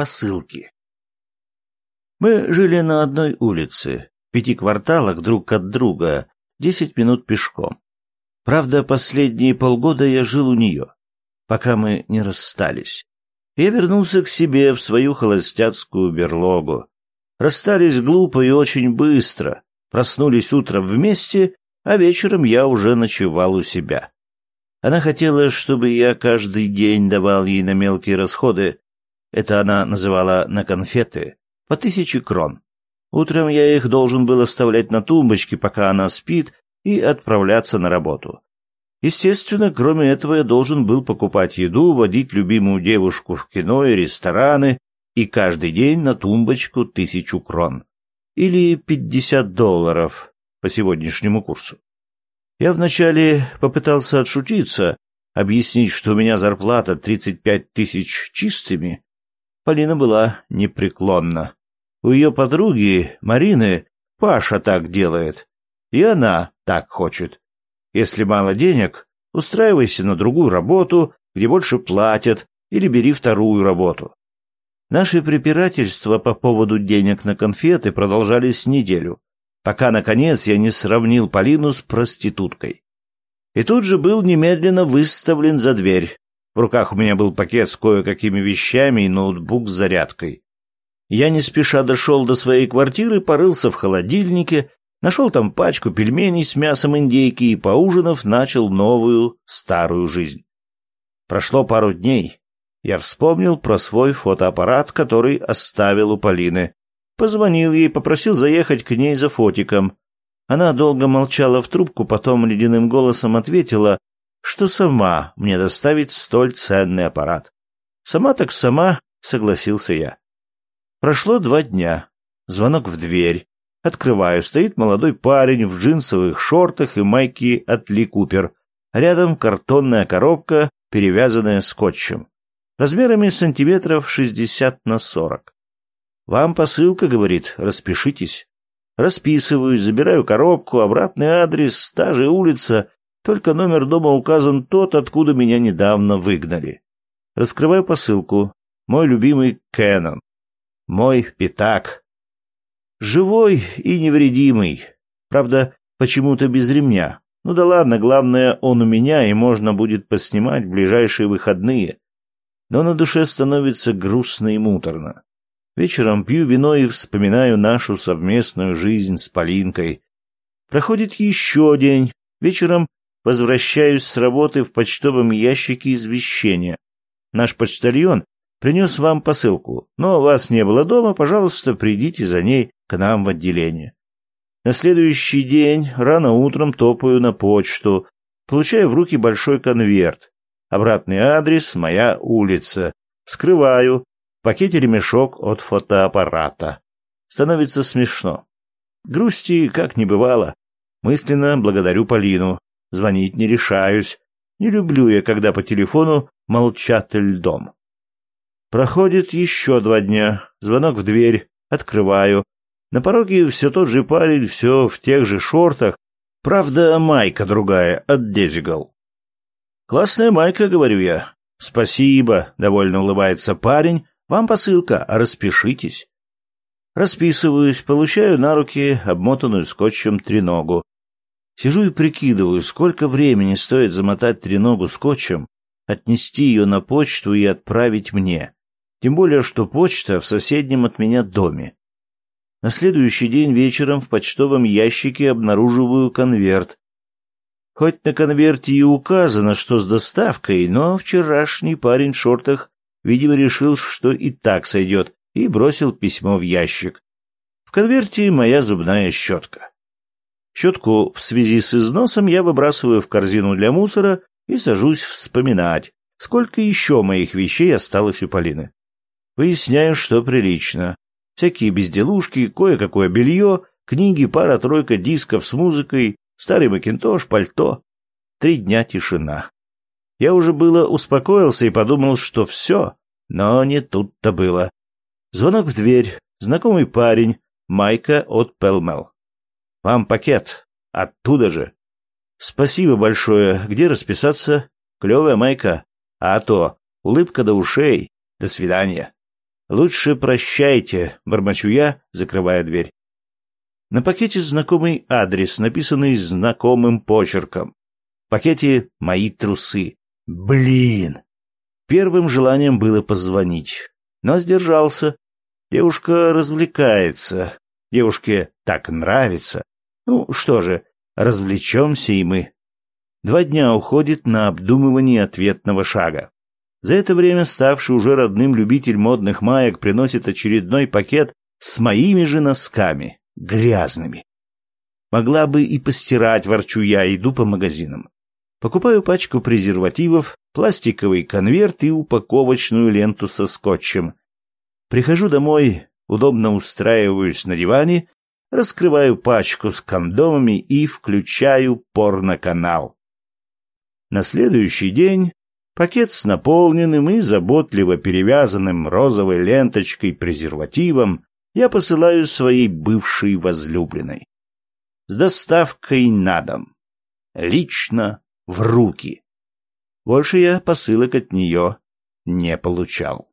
посылки. Мы жили на одной улице, в пяти кварталах друг от друга, десять минут пешком. Правда, последние полгода я жил у нее, пока мы не расстались. Я вернулся к себе в свою холостяцкую берлогу. Расстались глупо и очень быстро. Проснулись утром вместе, а вечером я уже ночевал у себя. Она хотела, чтобы я каждый день давал ей на мелкие расходы, это она называла на конфеты, по тысяче крон. Утром я их должен был оставлять на тумбочке, пока она спит, и отправляться на работу. Естественно, кроме этого я должен был покупать еду, водить любимую девушку в кино и рестораны, и каждый день на тумбочку тысячу крон. Или пятьдесят долларов по сегодняшнему курсу. Я вначале попытался отшутиться, объяснить, что у меня зарплата 35 тысяч чистыми. Полина была непреклонна. У ее подруги, Марины, Паша так делает. И она так хочет. Если мало денег, устраивайся на другую работу, где больше платят, или бери вторую работу. Наши препирательства по поводу денег на конфеты продолжались неделю пока, наконец, я не сравнил Полину с проституткой. И тут же был немедленно выставлен за дверь. В руках у меня был пакет с кое-какими вещами и ноутбук с зарядкой. Я не спеша дошел до своей квартиры, порылся в холодильнике, нашел там пачку пельменей с мясом индейки и, поужинав, начал новую старую жизнь. Прошло пару дней. Я вспомнил про свой фотоаппарат, который оставил у Полины, Позвонил ей, попросил заехать к ней за фотиком. Она долго молчала в трубку, потом ледяным голосом ответила, что сама мне доставит столь ценный аппарат. Сама так сама, согласился я. Прошло два дня. Звонок в дверь. Открываю, стоит молодой парень в джинсовых шортах и майке от Ли Купер. Рядом картонная коробка, перевязанная скотчем. Размерами сантиметров шестьдесят на сорок. «Вам посылка, — говорит, — распишитесь». Расписываюсь, забираю коробку, обратный адрес, та же улица, только номер дома указан тот, откуда меня недавно выгнали. Раскрываю посылку. Мой любимый Кэнон. Мой пятак. Живой и невредимый. Правда, почему-то без ремня. Ну да ладно, главное, он у меня, и можно будет поснимать в ближайшие выходные. Но на душе становится грустно и муторно. Вечером пью вино и вспоминаю нашу совместную жизнь с Полинкой. Проходит еще день. Вечером возвращаюсь с работы в почтовом ящике извещения. Наш почтальон принес вам посылку, но вас не было дома, пожалуйста, придите за ней к нам в отделение. На следующий день рано утром топаю на почту, получаю в руки большой конверт. Обратный адрес — моя улица. Вскрываю, в пакете ремешок от фотоаппарата. Становится смешно. Грусти как не бывало. Мысленно благодарю Полину. Звонить не решаюсь. Не люблю я, когда по телефону молчат льдом. Проходит еще два дня. Звонок в дверь. Открываю. На пороге все тот же парень, все в тех же шортах. Правда, майка другая, от Дезигал. «Классная майка», — говорю я. «Спасибо», — довольно улыбается парень, вам посылка, распишитесь. Расписываюсь, получаю на руки обмотанную скотчем треногу. Сижу и прикидываю, сколько времени стоит замотать треногу скотчем, отнести ее на почту и отправить мне. Тем более, что почта в соседнем от меня доме. На следующий день вечером в почтовом ящике обнаруживаю конверт. Хоть на конверте и указано, что с доставкой, но вчерашний парень в шортах Видимо, решил, что и так сойдет, и бросил письмо в ящик. В конверте моя зубная щетка. Щетку в связи с износом я выбрасываю в корзину для мусора и сажусь вспоминать, сколько еще моих вещей осталось у Полины. Выясняю, что прилично. Всякие безделушки, кое-какое белье, книги, пара-тройка дисков с музыкой, старый макинтош, пальто. Три дня тишина. Я уже было успокоился и подумал, что все, но не тут-то было. Звонок в дверь. Знакомый парень. Майка от Пелмел. «Вам пакет. Оттуда же». «Спасибо большое. Где расписаться?» «Клевая майка. А то. Улыбка до ушей. До свидания». Лучше прощайте, бормочу я, закрывая дверь. На пакете знакомый адрес, написанный знакомым почерком. В пакете мои трусы. Блин! Первым желанием было позвонить, но сдержался. Девушка развлекается. Девушке так нравится. Ну, что же, развлечемся и мы. Два дня уходит на обдумывание ответного шага. За это время ставший уже родным любитель модных маек приносит очередной пакет с моими же носками, грязными. Могла бы и постирать, ворчу я, иду по магазинам. Покупаю пачку презервативов, пластиковый конверт и упаковочную ленту со скотчем. Прихожу домой, удобно устраиваюсь на диване, раскрываю пачку с кондомами и включаю порноканал. На следующий день пакет с наполненным и заботливо перевязанным розовой ленточкой презервативом я посылаю своей бывшей возлюбленной. С доставкой на дом. Лично в руки. Больше я посылок от нее не получал.